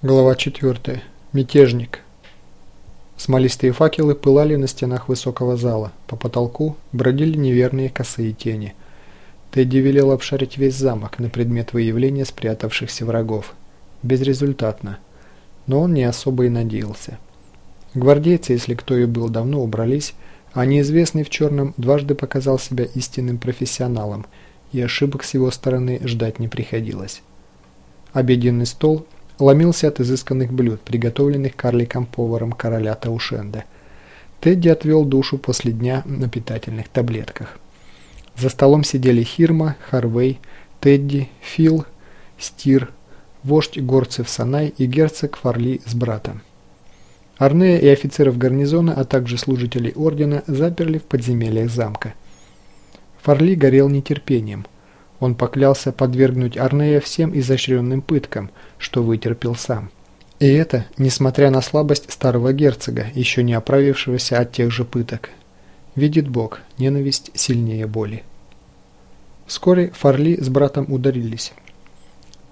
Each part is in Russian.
Глава 4. Мятежник. Смолистые факелы пылали на стенах высокого зала. По потолку бродили неверные косые тени. Тедди велел обшарить весь замок на предмет выявления спрятавшихся врагов. Безрезультатно. Но он не особо и надеялся. Гвардейцы, если кто и был, давно убрались, а неизвестный в черном дважды показал себя истинным профессионалом, и ошибок с его стороны ждать не приходилось. Обеденный стол – ломился от изысканных блюд, приготовленных карликом-поваром короля Таушенда. Тедди отвел душу после дня на питательных таблетках. За столом сидели Хирма, Харвей, Тедди, Фил, Стир, вождь горцев Санай и герцог Фарли с братом. Арнея и офицеров гарнизона, а также служителей ордена заперли в подземельях замка. Фарли горел нетерпением – он поклялся подвергнуть Арнея всем изощренным пыткам, что вытерпел сам. И это, несмотря на слабость старого герцога, еще не оправившегося от тех же пыток. Видит Бог, ненависть сильнее боли. Вскоре Фарли с братом ударились.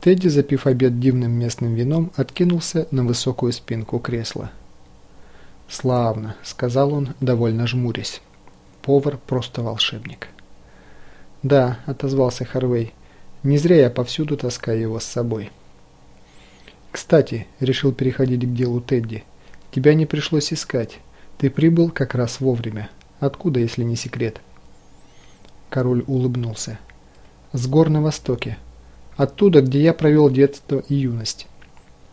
Тедди, запив обед дивным местным вином, откинулся на высокую спинку кресла. «Славно», — сказал он, довольно жмурясь. «Повар просто волшебник». «Да», — отозвался Харвей. «Не зря я повсюду таскаю его с собой». «Кстати», — решил переходить к делу Тедди, — «тебя не пришлось искать. Ты прибыл как раз вовремя. Откуда, если не секрет?» Король улыбнулся. «С гор на востоке. Оттуда, где я провел детство и юность.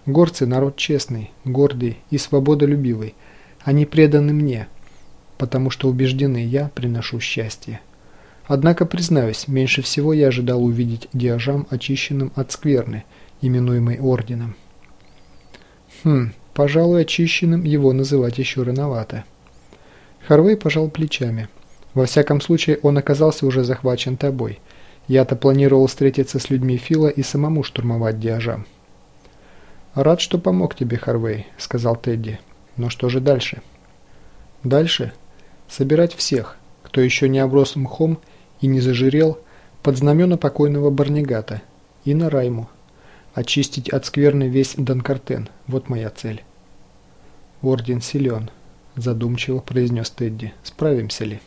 Горцы – народ честный, гордый и свободолюбивый. Они преданы мне, потому что убеждены, я приношу счастье». Однако, признаюсь, меньше всего я ожидал увидеть диажам, очищенным от скверны, именуемой Орденом. Хм, пожалуй, очищенным его называть еще рановато. Харвей пожал плечами. Во всяком случае, он оказался уже захвачен тобой. Я-то планировал встретиться с людьми Фила и самому штурмовать диажам. «Рад, что помог тебе, Харвей», — сказал Тедди. «Но что же дальше?» «Дальше? Собирать всех, кто еще не оброс мхом и не зажирел под знамена покойного Барнегата и на Райму. Очистить от скверны весь Донкартен. Вот моя цель. Орден силен, задумчиво произнес Тедди. Справимся ли?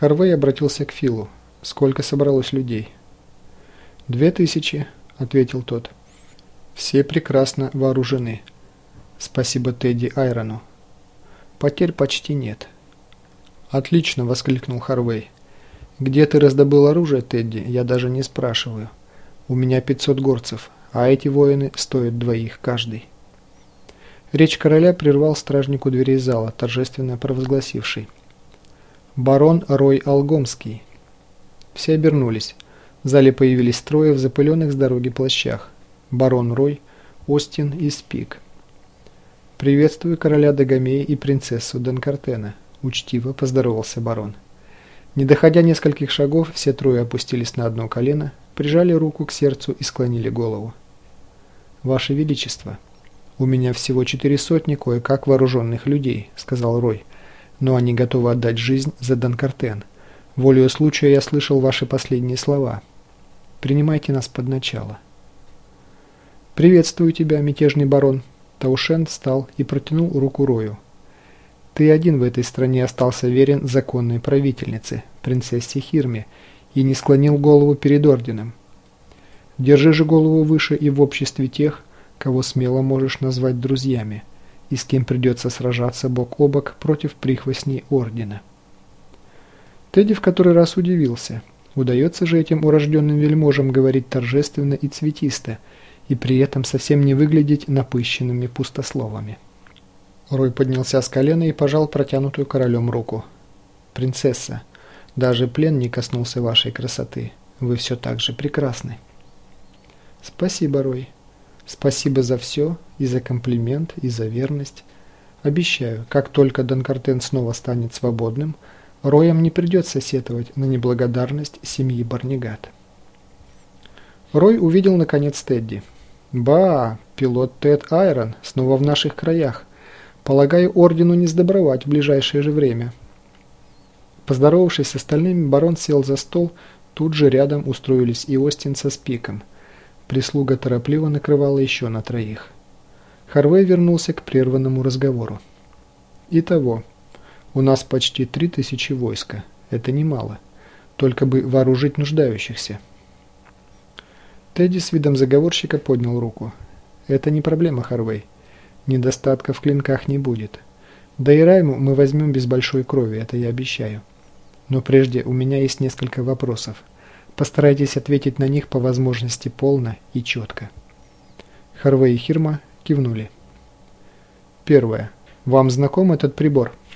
Харвей обратился к Филу. Сколько собралось людей? Две тысячи, ответил тот. Все прекрасно вооружены. Спасибо Тедди Айрону. Потерь почти нет. Отлично, воскликнул Харвей. «Где ты раздобыл оружие, Тедди, я даже не спрашиваю. У меня 500 горцев, а эти воины стоят двоих каждый». Речь короля прервал стражнику дверей зала, торжественно провозгласивший. «Барон Рой Алгомский». Все обернулись. В зале появились трое в запыленных с дороги плащах. Барон Рой, Остин и Спик. «Приветствую короля Дагомея и принцессу Денкартена», – учтиво поздоровался барон. Не доходя нескольких шагов, все трое опустились на одно колено, прижали руку к сердцу и склонили голову. «Ваше Величество, у меня всего четыре сотни кое-как вооруженных людей», — сказал Рой, «но они готовы отдать жизнь за Донкартен. Волею случая я слышал ваши последние слова. Принимайте нас под начало». «Приветствую тебя, мятежный барон». Таушен встал и протянул руку Рою. Ты один в этой стране остался верен законной правительнице, принцессе Хирме, и не склонил голову перед орденом. Держи же голову выше и в обществе тех, кого смело можешь назвать друзьями, и с кем придется сражаться бок о бок против прихвостней ордена. Тедди в который раз удивился. Удается же этим урожденным вельможам говорить торжественно и цветисто, и при этом совсем не выглядеть напыщенными пустословами. Рой поднялся с колена и пожал протянутую королем руку. «Принцесса, даже плен не коснулся вашей красоты. Вы все так же прекрасны». «Спасибо, Рой. Спасибо за все, и за комплимент, и за верность. Обещаю, как только Донкартен снова станет свободным, Роям не придется сетовать на неблагодарность семьи Барнигат». Рой увидел наконец Тедди. «Ба, пилот Тед Айрон, снова в наших краях. Полагаю, ордену не сдобровать в ближайшее же время. Поздоровавшись с остальными, барон сел за стол, тут же рядом устроились и Остин со Спиком. Прислуга торопливо накрывала еще на троих. Харвей вернулся к прерванному разговору. «Итого, у нас почти три тысячи войска. Это немало. Только бы вооружить нуждающихся». Тедди с видом заговорщика поднял руку. «Это не проблема, Харвей. Недостатка в клинках не будет. Да и Райму мы возьмем без большой крови, это я обещаю. Но прежде у меня есть несколько вопросов. Постарайтесь ответить на них по возможности полно и четко». Харвей и Хирма кивнули. Первое. Вам знаком этот прибор?